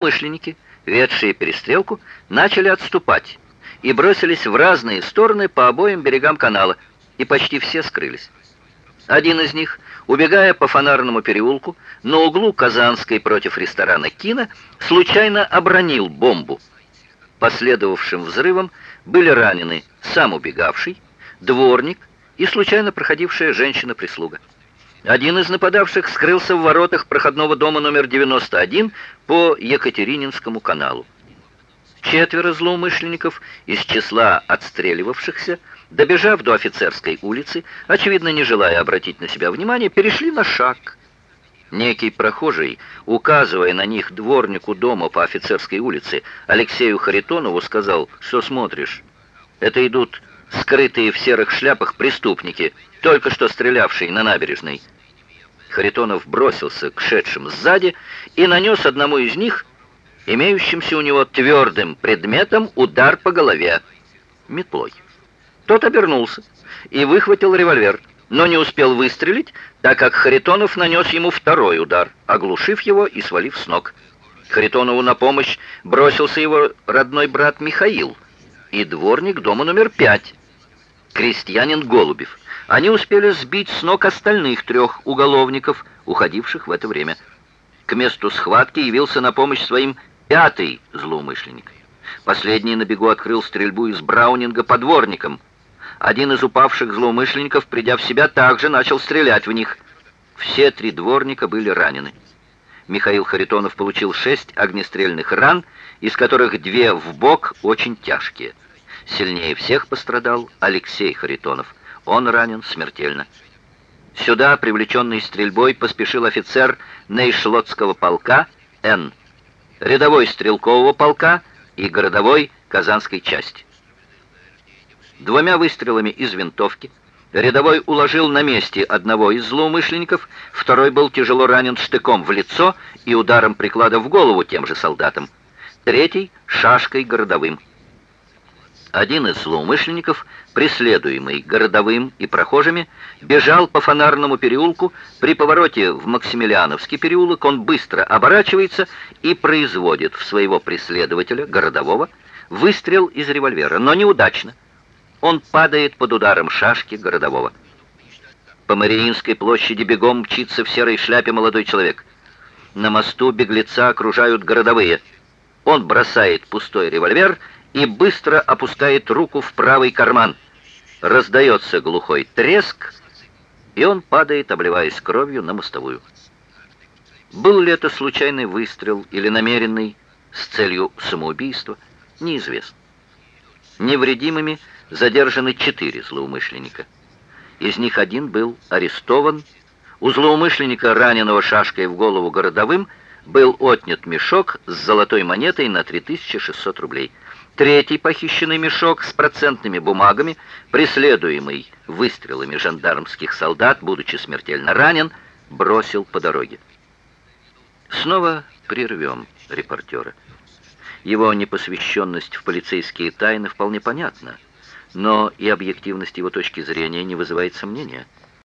Мышленники, ведшие перестрелку, начали отступать и бросились в разные стороны по обоим берегам канала, и почти все скрылись. Один из них, убегая по фонарному переулку, на углу Казанской против ресторана «Кино», случайно обронил бомбу. Последовавшим взрывом были ранены сам убегавший, дворник и случайно проходившая женщина-прислуга. Один из нападавших скрылся в воротах проходного дома номер 91 по Екатерининскому каналу. Четверо злоумышленников из числа отстреливавшихся, добежав до офицерской улицы, очевидно, не желая обратить на себя внимание, перешли на шаг. Некий прохожий, указывая на них дворнику дома по офицерской улице, Алексею Харитонову сказал, что смотришь. Это идут скрытые в серых шляпах преступники, только что стрелявшие на набережной. Харитонов бросился к шедшим сзади и нанес одному из них, имеющимся у него твердым предметом, удар по голове метлой. Тот обернулся и выхватил револьвер, но не успел выстрелить, так как Харитонов нанес ему второй удар, оглушив его и свалив с ног. Харитонову на помощь бросился его родной брат Михаил и дворник дома номер пять, крестьянин Голубев. Они успели сбить с ног остальных трех уголовников, уходивших в это время. К месту схватки явился на помощь своим пятый злоумышленник. Последний на бегу открыл стрельбу из Браунинга по дворникам. Один из упавших злоумышленников, придя в себя, также начал стрелять в них. Все три дворника были ранены. Михаил Харитонов получил шесть огнестрельных ран, из которых две в бок очень тяжкие. Сильнее всех пострадал Алексей Харитонов. Он ранен смертельно. Сюда, привлеченный стрельбой, поспешил офицер Нейшлотского полка Н, рядовой стрелкового полка и городовой Казанской части. Двумя выстрелами из винтовки рядовой уложил на месте одного из злоумышленников, второй был тяжело ранен штыком в лицо и ударом приклада в голову тем же солдатам, третий — шашкой городовым. Один из злоумышленников, преследуемый городовым и прохожими, бежал по фонарному переулку. При повороте в Максимилиановский переулок он быстро оборачивается и производит в своего преследователя, городового, выстрел из револьвера, но неудачно. Он падает под ударом шашки городового. По Мариинской площади бегом мчится в серой шляпе молодой человек. На мосту беглеца окружают городовые. Он бросает пустой револьвер и быстро опускает руку в правый карман. Раздается глухой треск, и он падает, обливаясь кровью, на мостовую. Был ли это случайный выстрел или намеренный с целью самоубийства, неизвестно. Невредимыми задержаны четыре злоумышленника. Из них один был арестован. У злоумышленника, раненого шашкой в голову городовым, был отнят мешок с золотой монетой на 3600 рублей. Третий похищенный мешок с процентными бумагами, преследуемый выстрелами жандармских солдат, будучи смертельно ранен, бросил по дороге. Снова прервем репортера. Его непосвященность в полицейские тайны вполне понятна, но и объективность его точки зрения не вызывает сомнения –